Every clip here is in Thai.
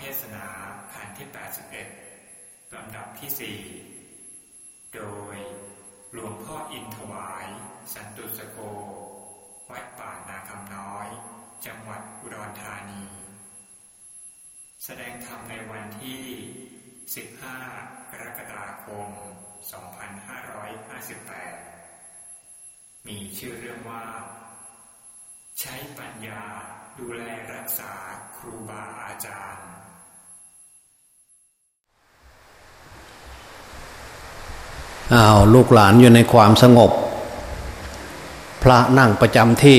เทศนาแผ่นที่ 81 ลำดับที่ 4 โดยหลวงพ่ออินถวาย สันตุสโก วัดป่านาคำน้อย จังหวัดอุดรธานี แสดงธรรมในวันที่ 15 กรกฎาคม 2558 มีชื่อเรื่องว่า ใช้ปัญญาดูแลรักษาครูบาอาจารย์ อ้าวลูกหลานอยู่ในความสงบ พระนั่งประจำที่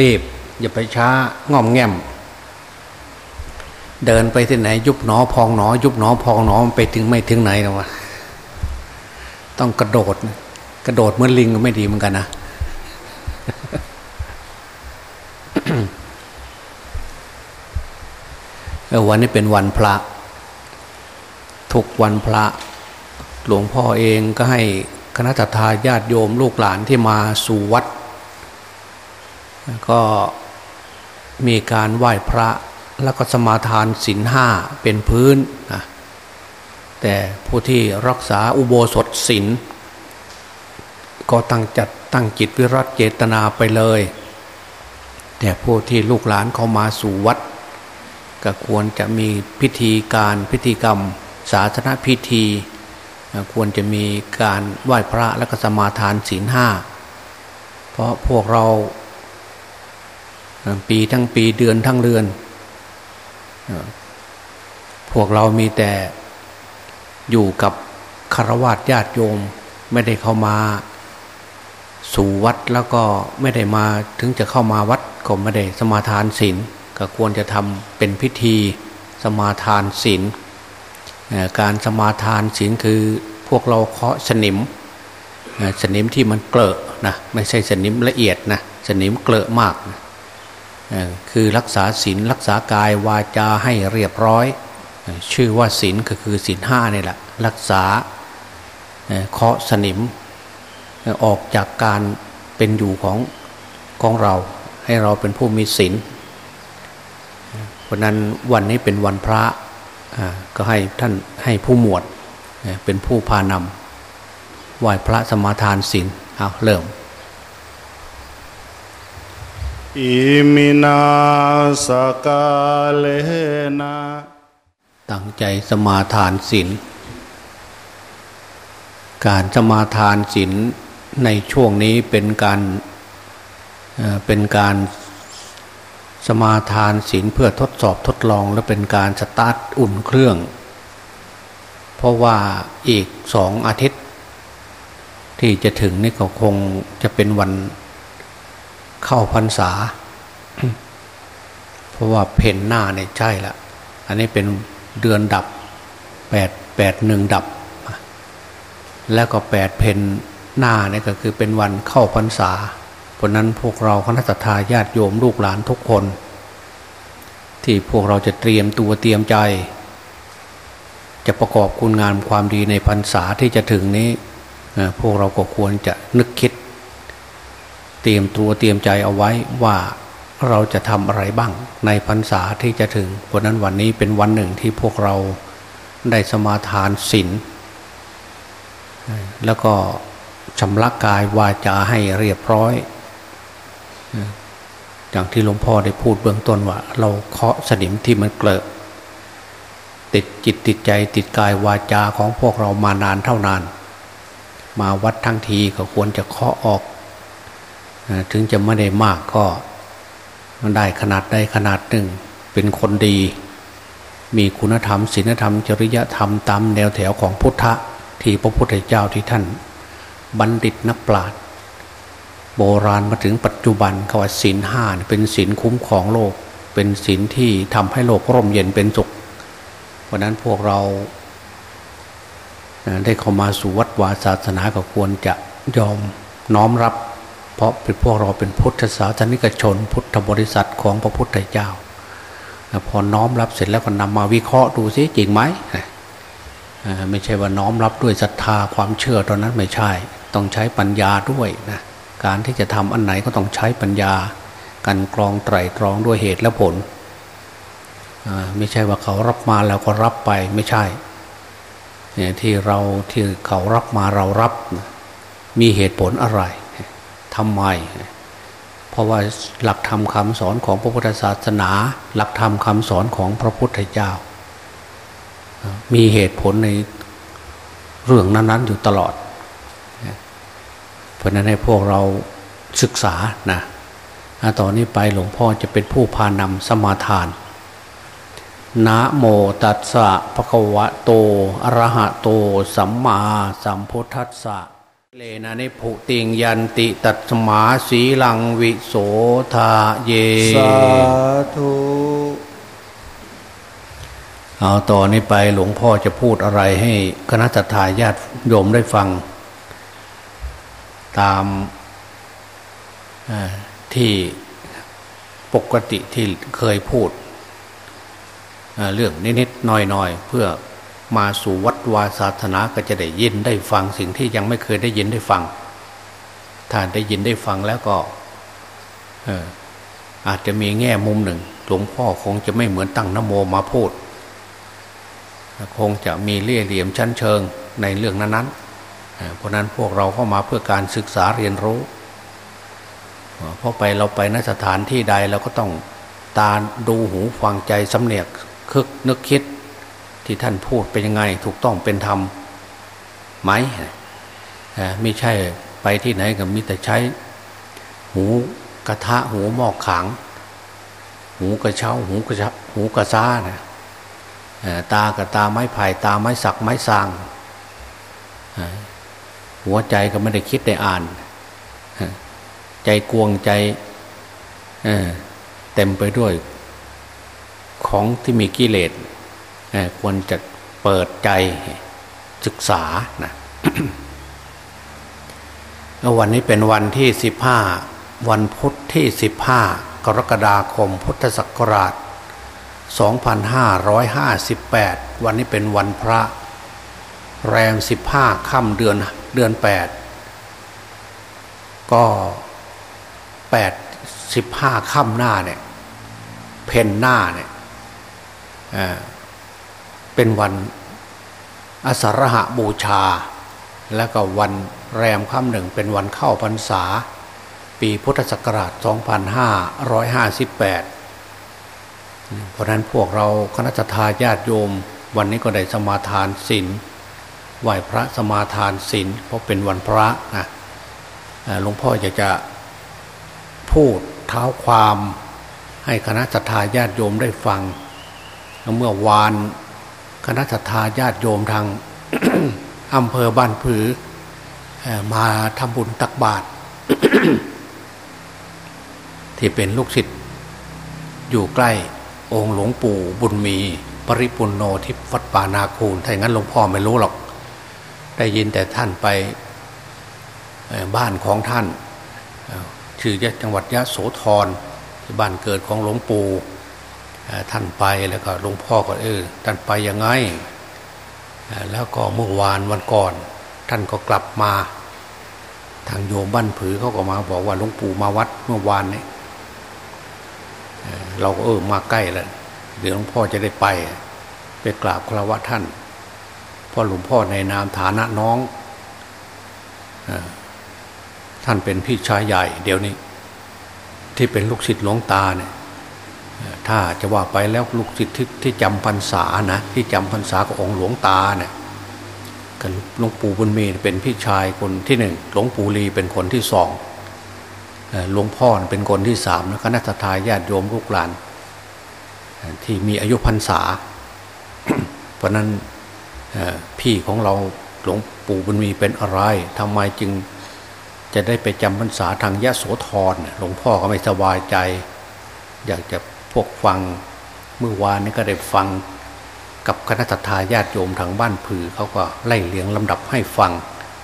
รีบ อย่าไปช้าง่อมแง่ม เดินไปที่ไหน ยุบหนอพองหนอ ยุบหนอพองหนอไปถึงไม่ถึงไหนแล้ววะต้องกระโดด กระโดดเหมือนลิงก็ไม่ดีเหมือนกันนะวันนี้เป็นวันพระ ทุกวันพระ หลวงพ่อเองก็ให้คณะทาญาติโยมลูกหลานที่มาสู่วัด ก็มีการไหว้พระแล้วก็สมาทานศีลห้าเป็นพื้นนะแต่ผู้ที่รักษาอุโบสถศีลก็ตั้งจัดตั้งจิตวิรัตเจตนาไปเลย แต่ผู้ที่ลูกหลานเขามาสู่วัด ก็ควรจะมีพิธีการพิธีกรรมศาสนาพิธี ควรจะมีการไหว้พระและก็สมาทานศีลห้า เพราะพวกเรา ปีทั้งปีเดือนทั้งเดือน พวกเรามีแต่อยู่กับคารวะญาติโยมไม่ได้เข้ามาสู่วัดแล้วก็ไม่ได้มาถึงจะเข้ามาวัดก็ไม่ได้สมาทานศีลก็ควรจะทำเป็นพิธีสมาทานศีล การสมาทานศีลคือพวกเราเคาะสนิมสนิมที่มันเกลอะนะไม่ใช่สนิมละเอียดนะสนิมเกลอะมากนะคือรักษาศีลรักษากายวาจาให้เรียบร้อย ชื่อว่าศีลก็คือศีลห้านี่แหละรักษาเคาะสนิมออกจากการเป็นอยู่ของของเรา ให้เราเป็นผู้มีศีลเพราะนั้นวันนี้เป็นวันพระ ก็ให้ท่านให้ผู้หมวดเป็นผู้พานำไหว้พระสมาทานศีลเอาเริ่มอิมินาสกาเลนะตั้งใจสมาทานศีลการสมาทานศีลในช่วงนี้เป็นการเป็นการ สมาทานศีลเพื่อทดสอบทดลองและเป็นการสตาร์ทอุ่นเครื่อง เพราะว่าอีกสองอาทิตย์ ที่จะถึงนี่ก็คงจะเป็นวันเข้าพรรษา เพราะว่าเพนหน้าเนี่ยใช่ละ อันนี้เป็นเดือนดับแปดแปดหนึ่งดับ แล้วก็แปดเพนหน้าเนี่ยก็คือเป็นวันเข้าพรรษา เพราะนั้นพวกเราคณะทาญาติโยมลูกหลานทุกคน ที่พวกเราจะเตรียมตัวเตรียมใจ จะประกอบคุณงานความดีในพรรษาที่จะถึงนี้ พวกเราก็ควรจะนึกคิด เตรียมตัวเตรียมใจเอาไว้ว่าเราจะทำอะไรบ้างในพรรษาที่จะถึงเพราะนั้นวันนี้เป็นวันหนึ่งที่พวกเราได้สมาทานศีลแล้วก็ชำระกายวาจาให้เรียบร้อย อย่างที่หลวงพ่อได้พูดเบื้องต้นว่า เราเคาะสนิมที่มันเกลอะติดจิตติดใจติดกายวาจาของพวกเรามานานเท่านาน มาวัดทั้งทีก็ควรจะเคาะออก ถึงจะไม่ได้มากก็ได้ขนาดได้ขนาดหนึ่ง เป็นคนดี มีคุณธรรมศีลธรรม จริยธรรมตามแนวแถวของพุทธะที่พระพุทธเจ้าที่ท่าน บัณฑิตนักปราชญ์ โบราณมาถึงปัจจุบันคำว่าศีลห้าเป็นศีลคุ้มของโลก เป็นศีลที่ทำให้โลกร่มเย็นเป็นสุข เพราะนั้นพวกเราได้เข้ามาสู่วัดวาศาสนาก็ควรจะยอมน้อมรับ เพราะเป็นพวกเราเป็นพุทธศาสนิกชน พุทธบริษัทของพระพุทธเจ้า พอน้อมรับเสร็จแล้วก็นำมาวิเคราะห์ดูซิจริงไหมไม่ใช่ว่าน้อมรับด้วยศรัทธาความเชื่อตอนนั้นไม่ใช่ ต้องใช้ปัญญาด้วยนะ การที่จะทำอันไหนก็ต้องใช้ปัญญา กันกรองไตรตรองด้วยเหตุและผลไม่ใช่ว่าเขารับมาแล้วก็รับไปไม่ใช่เนี่ยที่เราที่เขารับมาเรารับ มีเหตุผลอะไรทำไม เพราะว่าหลักธรรมคำสอนของพระพุทธศาสนา หลักธรรมคำสอนของพระพุทธเจ้า มีเหตุผลในเรื่องนั้น ๆ อยู่ตลอด เพราะนั้นให้พวกเราศึกษานะต่อนนี้ไปหลวงพ่อจะเป็นผู้พานำสมาทาน นะโมตัสสะภะคะวะโต อะระหะโต สัมมาสัมพุทธัสสะเลนะนิพุติงยันติตัตมาสีลังวิโสทาเย สาธุเอาต่อนนี้ไปหลวงพ่อจะพูดอะไรให้คณะทาญาติโยมได้ฟัง ตามที่ปกติที่เคยพูดเรื่องนิดๆหน่อยๆเพื่อมาสู่วัดวาศาสนาก็จะได้ยินได้ฟังสิ่งที่ยังไม่เคยได้ยินได้ฟังถ้าได้ยินได้ฟังแล้วก็อาจจะมีแง่มุมหนึ่งหลวงพ่อคงจะไม่เหมือนตั้งนโมมาพูด คงจะมีเลี่ยเหลี่ยมชั้นเชิงในเรื่องนั้นๆ เพราะนั้นพวกเราเข้ามาเพื่อการศึกษาเรียนรู้เพราะไปเราไปนสถานที่ใดเราก็ต้องตาดูหูฟังใจสำเนียกคึกนึกคิดที่ท่านพูดเป็นยังไงถูกต้องเป็นธรรมไหมไม่ใช่ไปที่ไหนก็มีแต่ใช้ หูกระทะหูหมอกขัง หูกระเช้า หูกระชหูกระซ่านะตากับตาไม้ไผ่ตาไม้สักไม้สาง หัวใจก็ไม่ได้คิดได้อ่าน ใจกวงใจเต็มไปด้วย ของที่มีกิเลสควรจะเปิดใจศึกษานะวันนี้เป็นวันที่สิบห้าวันพุทธที่สิบห้ากรกฎาคมพุทธศักราช 2558 วันนี้เป็นวันพระ แรมสิบห้าค่ำเดือนเดือนแปดก็แปดสิบห้าค่ำหน้าเนี่ย เพนหน้าเนี่ยเป็นวันอสรหะบูชา แล้วก็วันแรมค่ำหนึ่งเป็นวันเข้าพรรษา ปีพุทธศักราช 2558 เพราะนั้นพวกเราคณะทาญาติโยม วันนี้ก็ได้สมาทานศีล ไหว้พระสมาทานศีลเพราะเป็นวันพระนะหลวงพ่ออยากจะพูดเท้าความให้คณะทาญาติโยมได้ฟัง เมื่อวานคณะทาญาติโยมทางอำเภอบ้านผือมาทำบุญตักบาตรที่เป็นลูกศิษย์อยู่ใกล้องค์หลวงปู่บุญมี ปริปุนโนที่วัดป่านาคูนถ้าอย่างนั้นหลวงพ่อไม่รู้หรอก ได้ยินแต่ท่านไปบ้านของท่านชื่อจังหวัดยะโสธรบ้านเกิดของหลวงปู่ท่านไปแล้วก็หลวงพ่อก็เออท่านไปยังไงแล้วก็เมื่อวานวันก่อน ท่านก็กลับมา ทางโยมบ้านผือเขาก็มาบอกว่าหลวงปู่มาวัดเมื่อวานนี้เราก็เออมาใกล้แล้วเดี๋ยวหลวงพ่อจะได้ไป ไปกราบคารวะท่าน เพราะหลวงพ่อในนามฐานะน้องท่านเป็นพี่ชายใหญ่เดี๋ยวนี้ ที่เป็นลูกศิษย์หลวงตาเนี่ยถ้าจะว่าไปแล้วลูกศิษย์ที่จำพรรษานะที่จำพรรษาขององค์หลวงตาเนี่ยกันหลวงปู่บุญมีเป็นพี่ชายคนที่หนึ่งหลวงปู่ลีเป็นคนที่สองหลวงพ่อเป็นคนที่สามนะคณะทาญาติโยมลูกหลาน ที่มีอายุพรรษา เพราะนั้น พี่ของเราหลวงปู่บุญมีเป็นอะไรทำไมจึงจะได้ไปจำพรรษาทางยะโสธรหลวงพ่อก็ไม่สบายใจ อยากจะพวกฟังเมื่อวานนี้ก็ได้ฟังกับคณะทาญาติโยมทางบ้านผือเขาก็ไล่เลียงลำดับให้ฟัง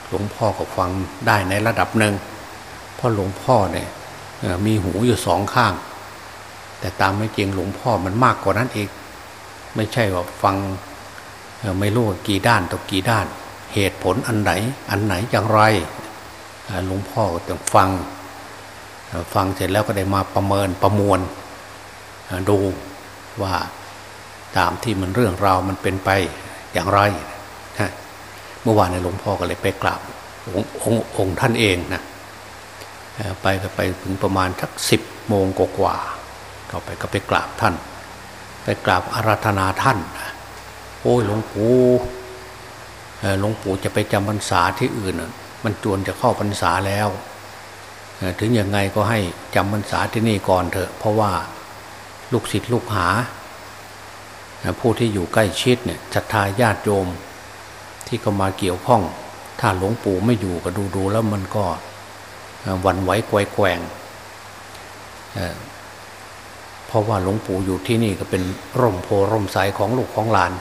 หลวงพ่อก็ฟังได้ในระดับหนึ่งเพราะหลวงพ่อเนี่ยมีหูอยู่สองข้าง แต่ตามไม่จริงหลวงพ่อมันมากกว่านั้นอีก ไม่ใช่ว่าฟัง ไม่รู้กี่ด้านต่อกี่ด้าน เหตุผลอันไหน อันไหนอย่างไรหลวงพ่อต้องฟัง ฟังเสร็จแล้วก็ได้มาประเมินประมวล ดูว่าตามที่มันเรื่องราวมันเป็นไปอย่างไรเมื่อวานในหลวงพ่อก็เลยไปกราบองององค์ท่านเองนะไปก็ไปถึงประมาณสักสิบโมงกว่าก็ไปก็ไปกราบท่าน ไปกราบอาราธนาท่าน โอ้ยหลวงปู่หลวงปู่จะไปจำพรรษาที่อื่น มันจวนจะเข้าพรรษาแล้วถึงยังไงก็ให้จำพรรษาที่นี่ก่อนเถอะ เพราะว่าลูกศิษย์ลูกหา ผู้ที่อยู่ใกล้ชิดเนี่ยศรัทธาญาติโยม ที่ก็มาเกี่ยวข้อง ถ้าหลวงปู่ไม่อยู่ก็ดูดูแล้วมันก็วันไหวกวแกว่งเพราะว่าหลวงปู่อยู่ที่นี่ก็เป็นร่มโพร่มใสของลูกของหลาน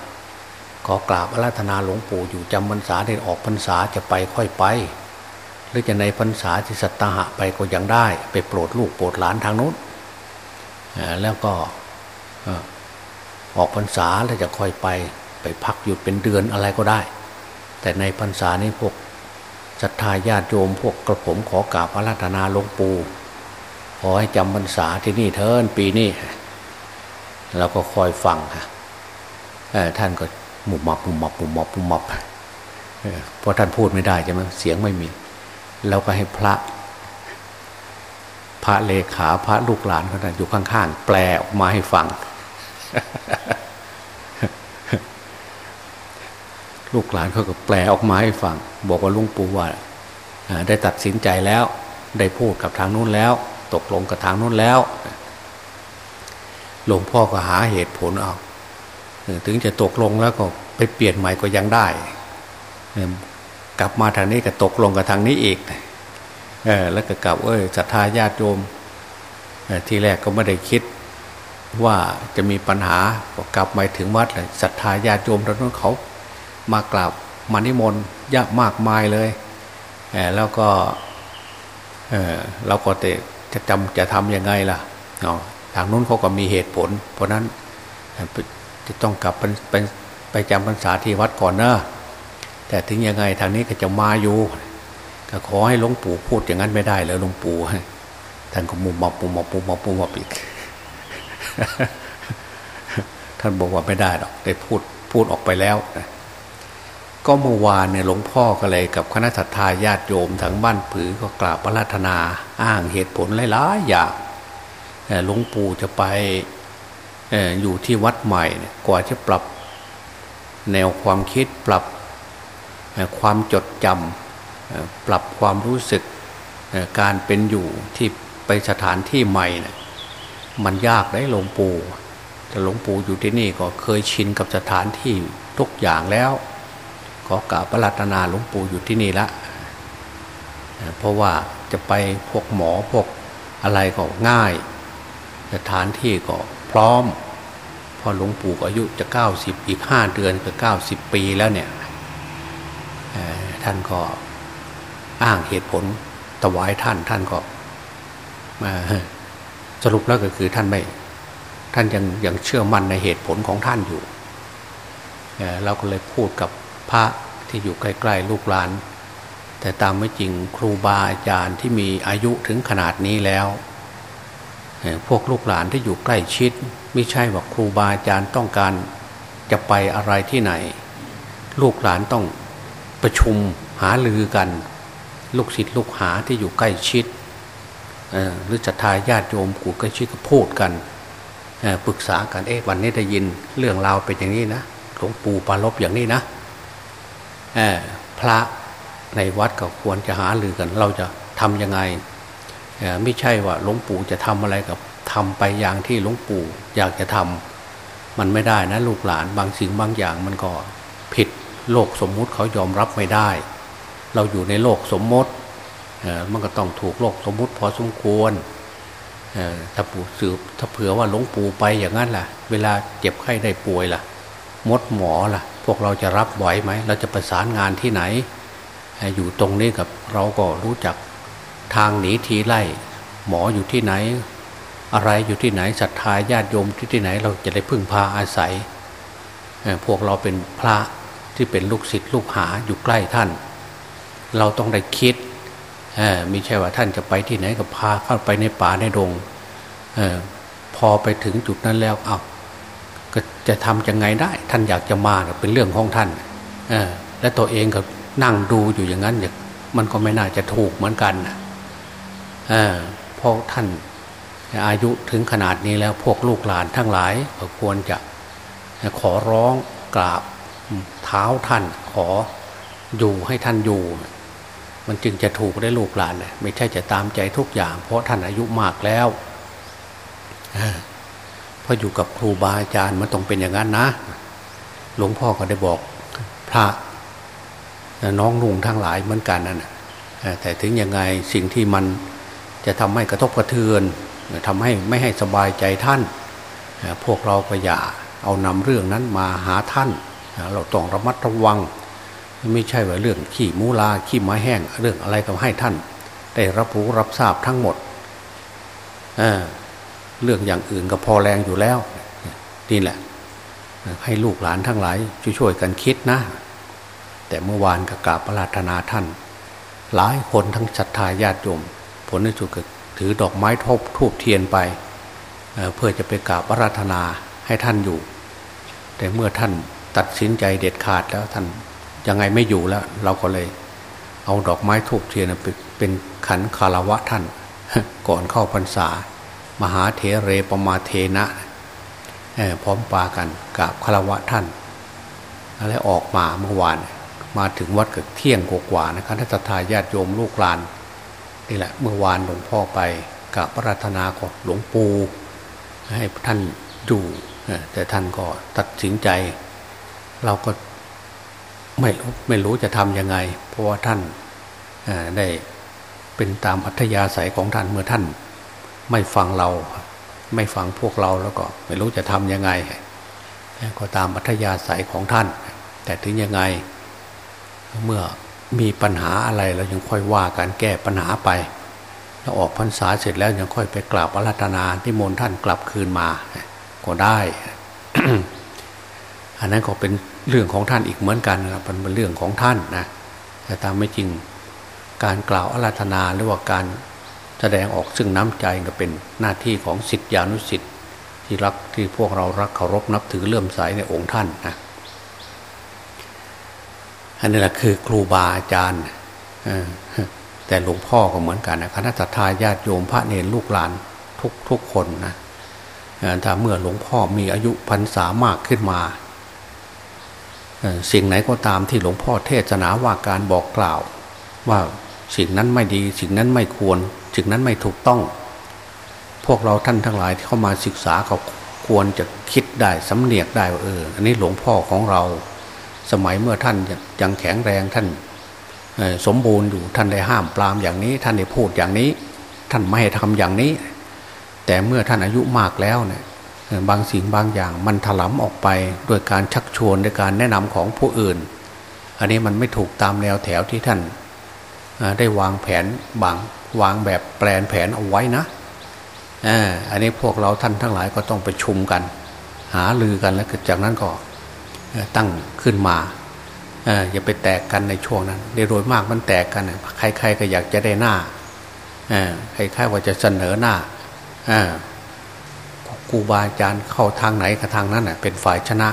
ขอกราบอาราธนาหลวงปู่อยู่จำพรรษาได้ออกพรรษาจะไปค่อยไป หรือจะในพรรษาที่สัตหะไปก็ยังได้ ไปโปรดลูกโปรดหลานทางนู้นแล้วก็ออกพรรษาแล้วจะค่อยไป ไปพักหยุดเป็นเดือนอะไรก็ได้ แต่ในพรรษานี้พวกศรัทธาญาติโยมพวกกระผมขอกราบอาราธนาหลวงปู่ขอให้จำพรรษาที่นี่เทินปีนี้เราก็คอยฟังค่ะท่านก็ หมุบมับหมุบมับหมุบมับหมุบมับเพราะท่านพูดไม่ได้ใช่ไหมเสียงไม่มีเราก็ให้พระ พระเลขาพระลูกหลานเขาอยู่ข้างๆ แปลออกมาให้ฟัง ลูกหลานเขาก็แปลออกมาให้ฟัง บอกว่าลุงปู่ว่าได้ตัดสินใจแล้ว ได้พูดกับทางนู้นแล้ว ตกลงกับทางนู้นแล้วหลวงพ่อก็หาเหตุผลเอา ถึงจะตกลงแล้วก็ไปเปลี่ยนใหม่ก็ยังได้ กลับมาทางนี้ก็ตกลงกับทางนี้อีกแล้วก็กลับเอ้ยศรัทธาญาติโยมทีแรกก็ไม่ได้คิดว่าจะมีปัญหาก็กลับมาถึงวัดเลยศรัทธาญาติโยมแล้วนั้นเขามากราบมานิมนต์ยากมากมายเลยแล้วก็เราก็จะจำจะทำยังไงล่ะทางนู้นเขาก็มีเหตุผล เพราะนั้น จะต้องกลับไปไปไปจำพรรษาที่วัดก่อนเนอะแต่ถึงยังไงทางนี้ก็จะมาอยู่ก็ขอให้หลวงปู่พูดอย่างนั้นไม่ได้เลยหลวงปู่ท่านก็มุมมอบมุมมอบมุมมอบมุมมอบอีกท่านบอกว่าไม่ได้หรอกได้พูดพูดออกไปแล้วก็เมื่อวานเนี่ยหลวงพ่อก็เลยกับคณะสัตยาญาติโยมทั้งบ้านผือก็กราบพระราธนา อ้างเหตุผลหลายๆอย่างหลวงปู่จะไป อยู่ที่วัดใหม่กว่าจะปรับแนวความคิดปรับความจดจำปรับความรู้สึกการเป็นอยู่ที่ไปสถานที่ใหม่เนี่ยมันยากได้หลวงปู่แต่หลวงปู่อยู่ที่นี่ก็เคยชินกับสถานที่ทุกอย่างแล้ว ขอกราบพระรัตนาหลวงปู่อยู่ที่นี่ละเพราะว่าจะไปพวกหมอพวกอะไรก็ง่าย สถานที่ก็ พร้อม พอหลวงปู่อายุจะเก้าสิบอีกห้าเดือนก็เก้าสิบปีแล้วเนี่ยท่านก็อ้างเหตุผลถวายท่านท่านก็มาสรุปแล้วก็คือท่านไม่ ท่านยังยังเชื่อมั่นในเหตุผลของท่านอยู่เราก็เลยพูดกับพระที่อยู่ใกล้ๆลูกหลาน แต่ตามไม่จริงครูบาอาจารย์ที่มีอายุถึงขนาดนี้แล้ว พวกลูกหลานที่อยู่ใกล้ชิด ไม่ใช่ว่าครูบาอาจารย์ต้องการจะไปอะไรที่ไหน ลูกหลานต้องประชุมหาลือกัน ลูกศิษย์ลูกหาที่อยู่ใกล้ชิดหรือจะทายาติโยมกูใกล้ชิดก็พูดกันปรึกษากันเอ๊ะวันนี้ได้ยินเรื่องราวเป็นอย่างนี้นะหลวงปู่ปาลบอย่างนี้นะพระในวัดก็ควรจะหาลือกัน เราจะทำยังไง ไม่ใช่ว่าหลวงปู่จะทำอะไรกับทำไปอย่างที่หลวงปู่อยากจะทำมันไม่ได้นะลูกหลานบางสิ่งบางอย่างมันก็ผิดโลกสมมุติเขายอมรับไม่ได้ เราอยู่ในโลกสมมติมันก็ต้องถูกโลกสมมุติพอสมควรถ้าปู่สืบถ้าเผื่อว่าหลวงปู่ไปอย่างนั้นล่ะ เวลาเจ็บไข้ได้ป่วยล่ะ มดหมอล่ะ พวกเราจะรับไหวไหม เราจะประสานงานที่ไหน อยู่ตรงนี้กับเราก็รู้จัก ทางหนีทีไล่ หมออยู่ที่ไหน อะไรอยู่ที่ไหนศรัทธาญาติโยมที่ที่ไหนเราจะได้พึ่งพาอาศัย พวกเราเป็นพระที่เป็นลูกศิษย์ลูกหาอยู่ใกล้ท่าน เราต้องได้คิดไม่ใช่ว่าท่านจะไปที่ไหนก็พาเข้าไปในป่าในดงอพอไปถึงจุดนั้นแล้วเอาก็จะทำยังไงได้ ท่านอยากจะมาเป็นเรื่องของท่านอและตัวเองก็นั่งดูอยู่อย่างนั้นมันก็ไม่น่าจะถูกเหมือนกันเออ เพราะท่านอายุถึงขนาดนี้แล้วพวกลูกหลานทั้งหลายควรจะขอร้องกราบเท้าท่านขออยู่ให้ท่านอยู่ มันจึงจะถูกได้ลูกหลานเลยไม่ใช่จะตามใจทุกอย่าง เพราะท่านอายุมากแล้วพออยู่กับครูบาอาจารย์มันต้องเป็นอย่างนั้นนะ หลวงพ่อก็ได้บอกพระน้องนุ่งทั้งหลายเหมือนกันนั่นแต่ถึงยังไงสิ่งที่มัน จะทำให้กระทบกระเทือนทำให้ไม่ให้สบายใจท่าน พวกเราก็อย่าเอานำเรื่องนั้นมาหาท่าน เราต้องระมัดระวัง ไม่ใช่ว่าเรื่องขี้มูลาขี้ไม้แห้ง เรื่องอะไรก็ให้ท่าน ได้รับรู้รับทราบทั้งหมดเเรื่องอย่างอื่นก็พอแรงอยู่แล้วนี่แหละ ให้ลูกหลานทั้งหลายช่วยๆกันคิดนะ แต่เมื่อวานก็กราบประราธนาท่าน หลายคนทั้งศรัทธาญาติโยม ผลในสุดก็ถือดอกไม้ทบทูบเทียนไปเเพื่อจะไปกราบอาราธนาให้ท่านอยู่ แต่เมื่อท่านตัดสินใจเด็ดขาดแล้วท่านยังไงไม่อยู่แล้ว เราก็เลย เอาดอกไม้ทูบเทียนเป็นขันคารวะท่าน ก่อนเข้าพรรษา มหาเถเรปมาเทนะพร้อมปากันกราบคารวะท่านแล้วออกมาเมื่อวาน มาถึงวัดเกิดเที่ยงกว่าๆนะครับท่านทายาติโยมลูกหลาน นี่แหละเมื่อวานหลวงพ่อไปกับพระราธนาของหลวงปู่ให้ท่านอยู่แต่ท่านก็ตัดสินใจ เราก็ไม่ไม่รู้จะทำยังไง เพราะว่าท่านได้เป็นตามอัธยาศัยของท่านเมื่อท่าน ไม่ฟังเรา ไม่ฟังพวกเราแล้วก็ ไม่รู้จะทำยังไง ก็ตามอัธยาศัยของท่าน แต่ถึงยังไง เมื่อ มีปัญหาอะไรเรายังค่อยว่าการแก้ปัญหาไปแล้วออกพรรษาเสร็จแล้วยังค่อยไปกราบอาราธนาที่มนท่านกลับคืนมาก็ได้ อันนั้นก็เป็นเรื่องของท่านอีกเหมือนกันนะเป็นเรื่องของท่านนะแต่ตามไม่จริงการกล่าวอาราธนาหรือว่าการแสดงออกซึ่งน้ำใจก็เป็นหน้าที่ของสิทธิอนุสิทธิ์ที่รักที่พวกเรารักเคารพนับถือเลื่อมใสในองค์ท่านนะ อันนี้แหละคือครูบาอาจารย์แต่หลวงพ่อก็เหมือนกันนะคณะทาญาติโยมพระเนรลูกหลานทุกทุกคนนะถ้าเมื่อหลวงพ่อมีอายุพรรษามากขึ้นมาสิ่งไหนก็ตามที่หลวงพ่อเทศนาว่าการบอกกล่าว ว่าสิ่งนั้นไม่ดี สิ่งนั้นไม่ควร สิ่งนั้นไม่ถูกต้อง พวกเราท่านทั้งหลายที่เข้ามาศึกษาเขาควรจะคิดได้สำเนียกได้ว่าเอออันนี้หลวงพ่อของเรา สมัยเมื่อท่านยังแข็งแรงท่านสมบูรณ์อยู่ท่านได้ห้ามปรามอย่างนี้ ท่านได้พูดอย่างนี้ ท่านไม่ให้ทำอย่างนี้ แต่เมื่อท่านอายุมากแล้วเนี่ยบางสิ่งบางอย่างมันถลำออกไปโดยการชักชวนโดยการแนะนำของผู้อื่น อันนี้มันไม่ถูกตามแนวแถวที่ท่านได้วางแผนบางวางแบบแปลนแผนเอาไว้นะอันนี้พวกเราท่านทั้งหลายก็ต้องไปชุมกัน หาลือกันแล้วจากนั้นก็ ตั้งขึ้นมาอย่าไปแตกกันในช่วงนั้นโดยมากมันแตกกันใครๆก็อยากจะได้หน้าใครๆว่าจะเสนอหน้าครูบาอาจารย์เข้าทางไหนกับทางนั้นเป็นฝ่ายชนะ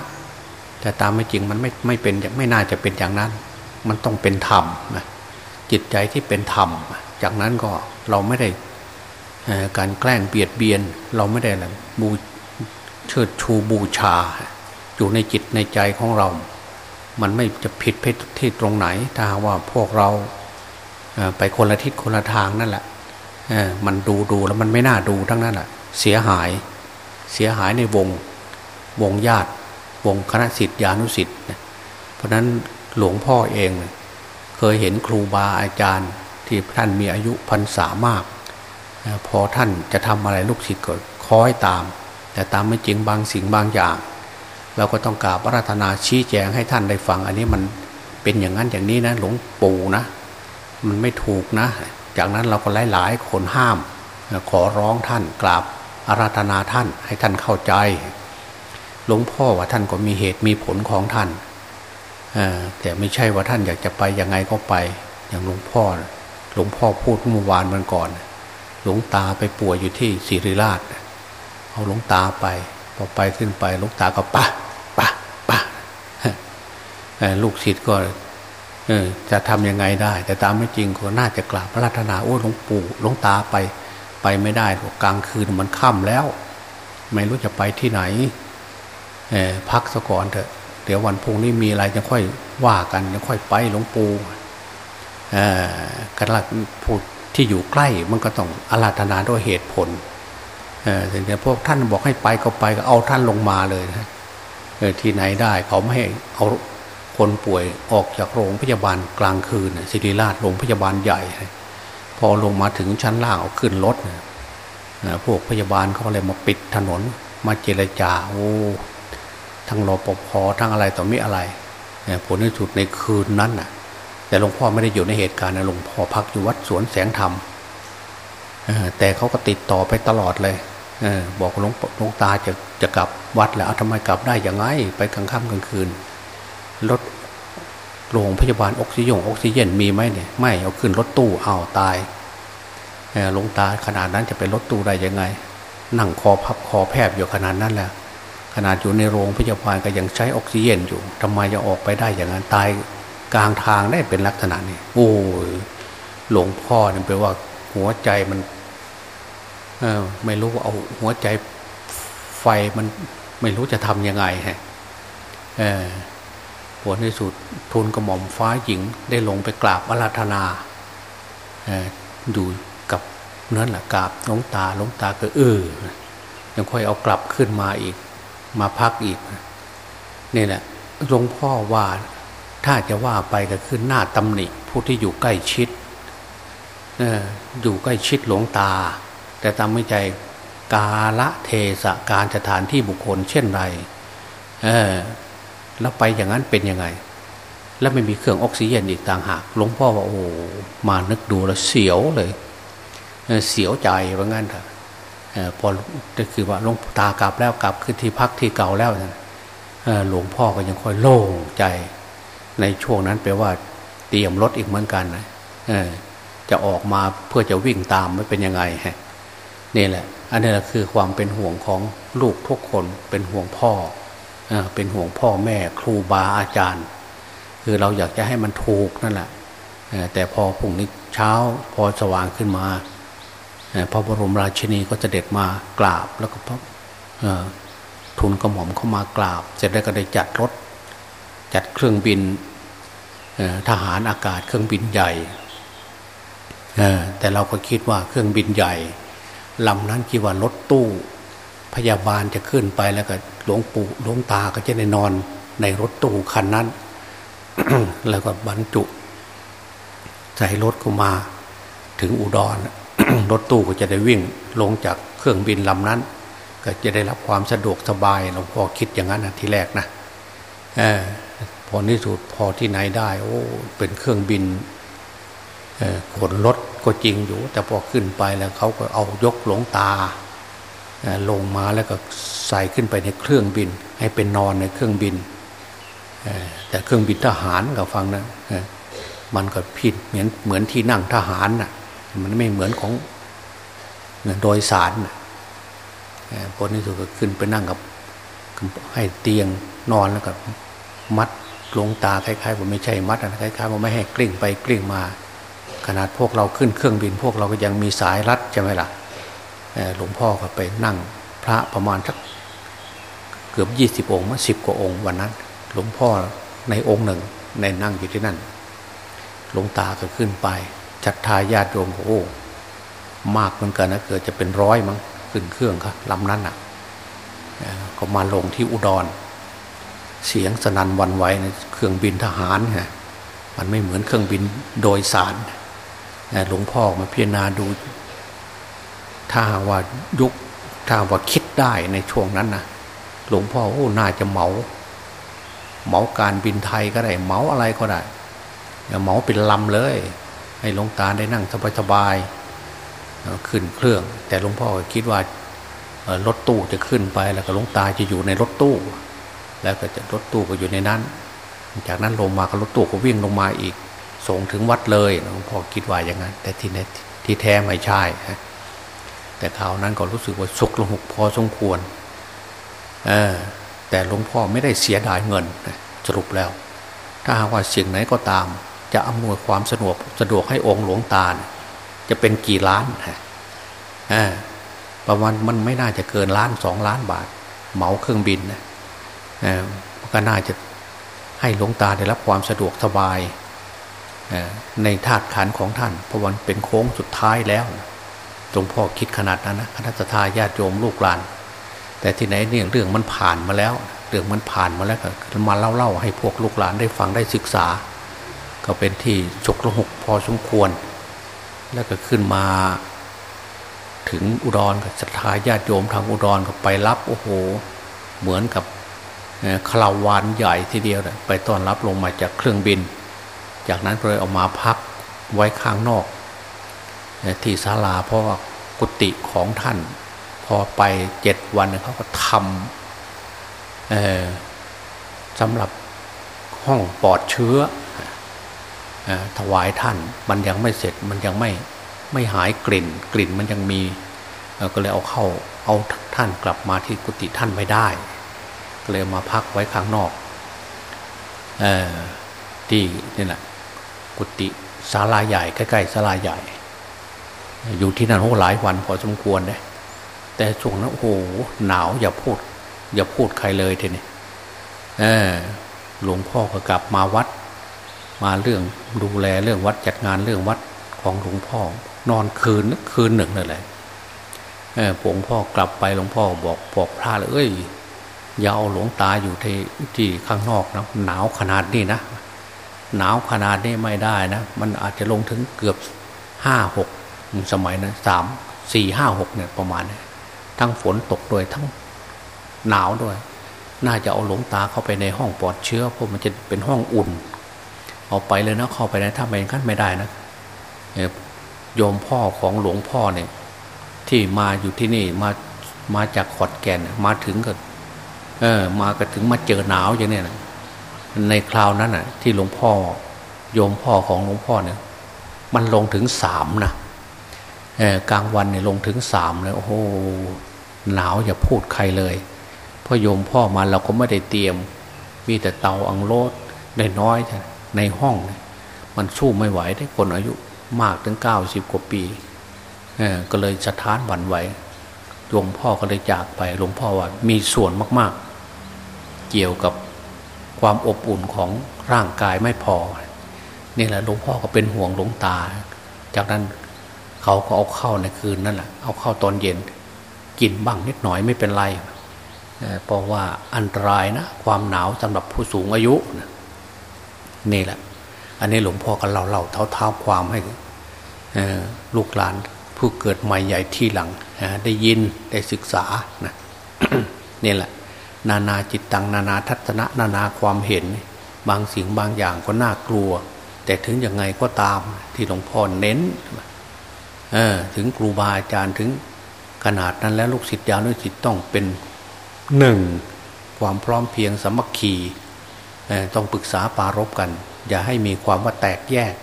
แต่ตามไม่จริงมันไม่ไม่เป็นไม่น่าจะเป็นอย่างนั้น มันต้องเป็นธรรมจิตใจที่เป็นธรรมจากนั้นก็เราไม่ได้การแกล้งเบียดเบียน เราไม่ได้บูเชิดชูบูชา อยู่ในจิตในใจของเรา มันไม่จะผิดเพศที่ตรงไหน ถ้าว่าพวกเราไปคนละทิศคนละทางนั่นแหละมันดูดูแล้วมันไม่น่าดูทั้งนั้นแหละเสียหายเสียหายในวงวงญาติ วงคณะสิทธิานุสิทธิ์เพราะนั้นหลวงพ่อเองเคยเห็นครูบาอาจารย์ที่ท่านมีอายุพรรษามาก พอท่านจะทำอะไรลูกศิษย์ก็คอยตาม แต่ตามไม่จริงบางสิ่งบางอย่าง เราก็ต้องกราบอาราธนาชี้แจงให้ท่านได้ฟัง อันนี้มันเป็นอย่างนั้นอย่างนี้นะ หลวงปู่นะ มันไม่ถูกนะ จากนั้นเราก็หลายๆคนห้าม ขอร้องท่านกราบอาราธนาท่านให้ท่านเข้าใจ หลวงพ่อว่าท่านก็มีเหตุมีผลของท่านแต่ไม่ใช่ว่าท่านอยากจะไปยังไงก็ไป อย่างหลวงพ่อ หลวงพ่อพูดเมื่อวานมันก่อน หลวงตาไปป่วยอยู่ที่ศิริราช เอาหลวงตาไปพอไปขึ้นไปหลูกตาก็ปะ ลูกศิษย์ก็จะทำยังไงได้ แต่ตามไม่จริงก็น่าจะกราบพระราธนาโอ้หลวงปู่หลวงตาไปไปไม่ได้กลางคืนมันค่ำแล้ว ไม่รู้จะไปที่ไหนพักสะก่อนเถอะ เดี๋ยววันพุ่งนี้มีอะไรจะค่อยว่ากันจะค่อยไปหลวงปู่กระลักพูดที่อยู่ใกล้มันก็ต้องอาราธนาด้วยเหตุผลแต่เดี๋ยวพวกท่านบอกให้ไปก็ไปก็เอาท่านลงมาเลยนะที่ไหนได้เขาไม่ให้เอา คนป่วยออกจากโรงพยาบาลกลางคืนศิริราชโรงพยาบาลใหญ่ พอลงมาถึงชั้นล่างเอาขึ้นรถพวกพยาบาลเขาเลยมาปิดถนนมาเจรจาโอ้ทั้งรอปภทั้งอะไรต่อมีอะไรผลที่สุดในคืนนั้นน่ะ แต่หลวงพ่อไม่ได้อยู่ในเหตุการณ์นะหลวงพ่อพักอยู่วัดสวนแสงธรรมแต่เขาก็ติดต่อไปตลอดเลยบอกหลวงหลวงตาจะจะกลับวัดแล้วทำไมกลับได้ยังไง ไปกลางค่ำกลางคืน รถโรงพยาบาลออกซิเจนออกซิเจนมีไหมเนี่ยไม่เอาขึ้นรถตู้เอาตายลงตาขนาดนั้นจะไปรถตู้ได้ยังไง นั่งคอพับคอแพบอยู่ขนาดนั้นแหละขนาดอยู่ในโรงพยาบาลก็ยังใช้ออกซิเจนอยู่ทำไมจะออกไปได้อย่างนั้นตายกลางทางได้เป็นลักษณะนี้โอ้ยหลวงพ่อเนี่ยแปลว่าหัวใจมันเออไม่รู้ว่าเอาหัวใจไฟมันไม่รู้จะทำยังไงฮะเออ ผลในสุดทุนกระหม่อมฟ้าหญิงได้ลงไปกราบอาราธนาอยู่กับนั่นแหละกราบลงตาลงตาก็เออยังค่อยเอากลับขึ้นมาอีก มาพักอีกนี่แหละหลวงพ่อว่าถ้าจะว่าไปก็คือหน้าตำหนิผู้ที่อยู่ใกล้ชิดอยู่ใกล้ชิดหลวงตา แต่ตามไม่ใจกาละเทศการสถานที่บุคคลเช่นไรเออ แล้วไปอย่างนั้นเป็นยังไง แล้วไม่มีเครื่องออกซิเจนอีกต่างหากหลวงพ่อว่าโอ้มานึกดูแล้วเสียวเลยเสียวใจว่างั้นเถอะพอก็คือว่าหลวงตากลับแล้วกลับขึ้นที่พักที่เก่าแล้วหลวงพ่อก็ยังค่อยโล่งใจ ในช่วงนั้นแปลว่า เตรียมรถอีกเหมือนกันนะจะออกมาเพื่อจะวิ่งตามไม่เป็นยังไงฮะนี่แหละ อันนี้แหละคือความเป็นห่วงของลูกทุกคนเป็นห่วงพ่อ เป็นห่วงพ่อแม่ครูบาอาจารย์ คือเราอยากจะให้มันถูกนั่นแหละแต่พอพรุ่งนี้เช้าพอสว่างขึ้นมาพระบรมราชินีก็จะเด็ดมากราบแล้วก็พระทุนกระหม่อมเข้ามากราบ เสร็จแล้วก็ได้จัดรถ จัดเครื่องบินทหารอากาศเครื่องบินใหญ่แต่เราก็คิดว่าเครื่องบินใหญ่ลำนั้นคิดว่ารถตู้ พยาบาลจะขึ้นไปแล้วก็หลวงปู่หลวงตาก็จะได้นอนในรถตู้คันนั้น แล้วก็บรรจุใส่รถก็มาถึงอุดรรถตู้ก็จะได้วิ่งลงจากเครื่องบินลำนั้น ก็จะได้รับความสะดวกสบายหลวงพ่อคิดอย่างนั้นนะทีแรกนะอพอที่สุดพอที่ไหนได้ โอ้เป็นเครื่องบินขนรถก็จริงอยู่ แต่พอขึ้นไปแล้วเขาก็เอายกหลงตา ลงมาแล้วก็ใส่ขึ้นไปในเครื่องบิน ให้เป็นนอนในเครื่องบิน แต่เครื่องบินทหารกับฟังนะมันก็ผิดเหมือนเหมือนที่นั่งทหารน่ะมันไม่เหมือนของโดยสารพอที่สุดก็ขึ้นไปนั่งกับให้เตียงนอนแล้วก็มัดลงตาคล้ายๆว่าไม่ใช่มัดนะคล้ายๆว่าไม่ให้กลิ้งไปกลิ้งมา ขนาดพวกเราขึ้นเครื่องบิน พวกเราก็ยังมีสายรัดใช่ไหมล่ะ หลวงพ่อก็ไปนั่งพระประมาณสักเกือบยี่สิบองค์มาสิบกว่าองค์วันนั้น หลวงพ่อในองค์หนึ่งในนั่งอยู่ที่นั่น หลวงตาก็ขึ้นไปจัดทายาติโยมโอ้มากเหมือนกันนะเกิดจะเป็นร้อยมั้งขึ้นเครื่องครับลำนั้นอะก็มาลงที่อุดร เสียงสนั่นวันไหวในเครื่องบินทหารฮะมันไม่เหมือนเครื่องบินโดยสารหลวงพ่อมาพิจารณาดู ถ้าว่ายุคถ้าว่าคิดได้ในช่วงนั้นนะหลวงพ่อโอ้น่าจะเหมา เหมาการบินไทยก็ได้เหมาอะไรก็ได้เหมาเป็นลำเลย ให้หลวงตาได้นั่งสบายๆขึ้นเครื่อง แต่หลวงพ่อคิดว่ารถตู้จะขึ้นไปแล้วก็หลวงตาจะอยู่ในรถตู้ แล้วก็จะรถตู้ก็อยู่ในนั้น จากนั้นลงมาก็รถตู้ก็วิ่งลงมาอีกส่งถึงวัดเลยหลวงพ่อคิดว่าอย่างนั้น แต่ที่ที่แท้ไม่ใช่ฮะ แต่ข่าวนั้นก็รู้สึกว่าสุกลงหกพอสมควรเออแต่หลวงพ่อไม่ได้เสียดายเงินสรุปแล้ว ถ้าหากว่าสิ่งไหนก็ตาม จะอำนวยความสะดวกสะดวกให้องค์หลวงตาจะเป็นกี่ล้านประมาณมันไม่น่าจะเกินล้านสองล้านบาท เหมาเครื่องบินนะก็น่าจะให้หลวงตาได้รับความสะดวกสบายในธาตุขันของท่านเพราะวันเป็นโค้งสุดท้ายแล้ว หลวงพ่อคิดขนาดนั้นนะคณะทาญาติโยมลูกหลาน แต่ที่ไหนเนี่ยเรื่องมันผ่านมาแล้ว เรื่องมันผ่านมาแล้วก็มาเล่าเล่าให้พวกลูกหลานได้ฟังได้ศึกษา ก็เป็นที่จกระหกพอสมควร แล้วก็ขึ้นมา ถึงอุดรกับศรัทธาญาติโยมทางอุดรก็ไปรับโอ้โห เหมือนกับคลาวานใหญ่ทีเดียวเลยไปต้อนรับลงมาจากเครื่องบิน จากนั้นก็เลยออกมาพักไว้ข้างนอก ที่ศาลาเพราะว่ากุฏิของท่าน พอไปเจ็ดวันเขาก็ทำสำหรับห้องปลอดเชื้อถวายท่านมันยังไม่เสร็จมันยังไม่ไม่หายกลิ่น กลิ่นมันยังมีก็เลยเอาเข้าเอาท่านกลับมาที่กุฏิท่านไม่ได้ ก็เลยมาพักไว้ข้างนอกอที่นี่แหละกุฏิศาลาใหญ่ใกล้ๆศาลาใหญ่ อยู่ที่นั่นโอ้หลายวันพอสมควรเลยแต่ช่วงนั้นโอ้โหหนาวอย่าพูด อย่าพูดใครเลยทีนี้หลวงพ่อก็กลับมาวัด มาเรื่องดูแลเรื่องวัดจัดงานเรื่องวัดของหลวงพ่อ นอนคืนคืนหนึ่งนั่นแหละหลวงพ่อกลับไปหลวงพ่อบอกบอกพระเลยเอ้ยอย่าเอาหลวงตาอยู่ที่ที่ข้างนอกนะหนาวขนาดนี้นะหนาวขนาดนี้ไม่ได้นะ มันอาจจะลงถึงเกือบห้าหก สมัยนะั้นสามสี่ห้าหกเนี่ยประมาณนี้ทั้งฝนตกด้วยทั้งหนาวด้วย น่าจะเอาหลวงตาเข้าไปในห้องปลอดเชื้อเพราะมันจะเป็นห้องอุ่น เอาไปเลยนะเข้าไปนะถ้าไม่งั้นไม่ได้นะโยมพ่อของหลวงพ่อเนี่ย ที่มาอยู่ที่นี่มามาจากขอดแก่นมาถึงก็เออ มาก็ถึงมาเจอหนาวอย่างเนี้นะในคราวนั้นน่ะ ที่หลวงพ่อ โยมพ่อของหลวงพ่อเนี่ย มันลงถึงสามนะ กลางวันเนี่ยลงถึงสามเลยโอ้โหหนาวอย่าพูดใครเลยพ่อโยมพ่อมาเราก็ไม่ได้เตรียม มีแต่เตาอังโลดได้น้อยในห้อง มันสู้ไม่ไหวได้คนอายุมากถึงเก้าสิบกว่าปีก็เลยสะท้านหวั่นไหวหลวงพ่อก็เลยจากไปหลวงพ่อว่ามีส่วนมากๆ เกี่ยวกับความอบอุ่นของร่างกายไม่พอ นี่แหละหลวงพ่อก็เป็นห่วงหลวงตา จากนั้น เขาก็เอาเข้าในคืนนั่นแหละเอาเข้าตอนเย็น กินบ้างนิดหน่อยไม่เป็นไรเพราะว่าอันตรายนะ ความหนาวสำหรับผู้สูงอายุนี่แหละ อันนี้หลวงพ่อก็เล่าเล่าเท้าเท้าความให้ลูกหลานผู้เกิดใหม่ใหญ่ที่หลังได้ยินได้ศึกษานะนี่แหละ นานาจิตตังนานาทัศนะนานาความเห็น บางสิ่งบางอย่างก็น่ากลัว แต่ถึงยังไงก็ตามที่หลวงพ่อเน้น ถึงครูบาอาจารย์ถึงขนาดนั้นแล้วลูกศิษย์ยานุศิษย์ต้องเป็นหนึ่งความพร้อมเพียงสมัคคีต้องปรึกษาปารบกัน อย่าให้มีความว่าแตกแยก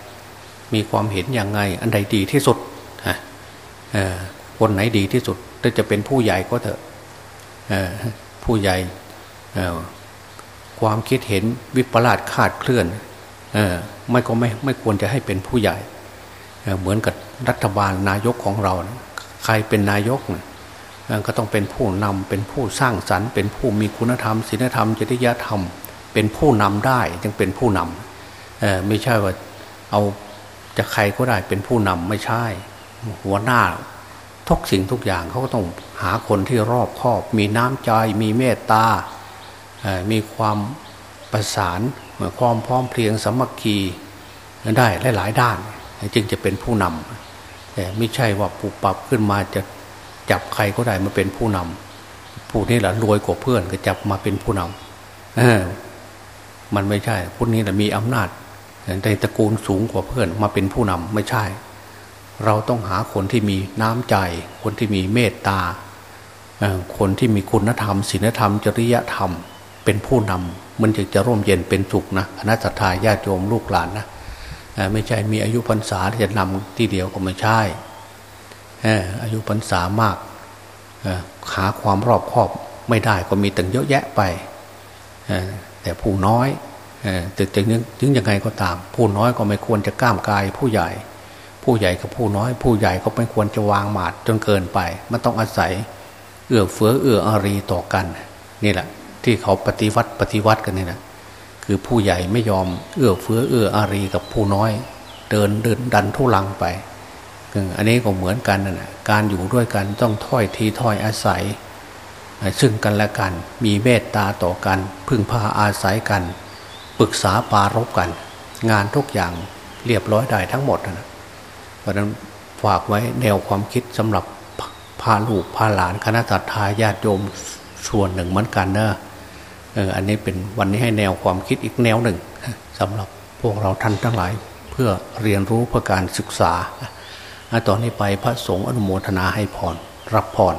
มีความเห็นอย่างไง อันใดดีที่สุดคนไหนดีที่สุดถ้าจะเป็นผู้ใหญ่ก็เถอะผู้ใหญ่ความคิดเห็นวิปลาสคาดเคลื่อนไม่ก็ไม่ไม่ควรจะให้เป็นผู้ใหญ่ เหมือนกับรัฐบาลนายกของเรา ใครเป็นนายกนะก็ต้องเป็นผู้นำเป็นผู้สร้างสรรค์เป็นผู้มีคุณธรรมศีลธรรมจริยธรรม เป็นผู้นำได้จึงเป็นผู้นำไม่ใช่ว่าเอาจะใครก็ได้เป็นผู้นำไม่ใช่ หัวหน้าทุกสิ่งทุกอย่างเขาก็ต้องหาคนที่รอบคอบ มีน้ำใจ มีเมตตา มีความประสานความพร้อมเพรียงสมัคคีได้หลายๆด้าน จึงจะเป็นผู้นำแต่ไม่ใช่ว่าปุบปับขึ้นมาจะจับใครก็ได้มาเป็นผู้นำผู้นี้แหละรวยกว่าเพื่อนก็จับมาเป็นผู้นำเอมันไม่ใช่ผู้นี้แหละมีอำนาจในตระกูลสูงกว่าเพื่อนมาเป็นผู้นำไม่ใช่ เราต้องหาคนที่มีน้ำใจ คนที่มีเมตตาคนที่มีคุณธรรมศีลธรรม จริยธรรม เป็นผู้นำมันจะจะร่มเย็นเป็นสุขนะคณะสัตยาญาติโยมลูกหลานนะ ไม่ใช่มีอายุพรรษาที่จะนำที่เดียวก็ไม่ใช่อายุพรรษามากหาความรอบครอบไม่ได้ก็มีตั้งเยอะแยะไปแต่ผู้น้อยแต่ถึงถึงยังไงก็ตาม ผู้น้อยก็ไม่ควรจะก้ามกายผู้ใหญ่ ผู้ใหญ่กับผู้น้อย ผู้ใหญ่ก็ไม่ควรจะวางหมาดจนเกินไป มันต้องอาศัยเอื้อเฟื้อเอื้ออารีต่อกัน นี่แหละ ที่เขาปฏิวัติปฏิวัติกันนี่แหละ คือผู้ใหญ่ไม่ยอมเอื้อเฟื้อเอื้ออารีกับผู้น้อย เดินเดินดันทุลังไปอันนี้ก็เหมือนกันนะการอยู่ด้วยกันต้องถ้อยทีถ้อยอาศัย ซึ่งกันและกันมีเมตตาต่อกัน พึ่งพาอาศัยกัน ปรึกษาปารบกัน งานทุกอย่างเรียบร้อยได้ทั้งหมดนะเพราะนั้นฝากไว้แนวความคิดสำหรับพาลูกพาหลานคณะตัทาญาติโยมส่วนหนึ่งเหมือนกันเนอะ อออันนี้เป็นวันนี้ให้แนวความคิดอีกแนวหนึ่งสำหรับพวกเราท่านทั้งหลายเพื่อเรียนรู้เพื่อการศึกษาตอนนี้ไปพระสงฆ์อนุโมทนาให้พรรับพร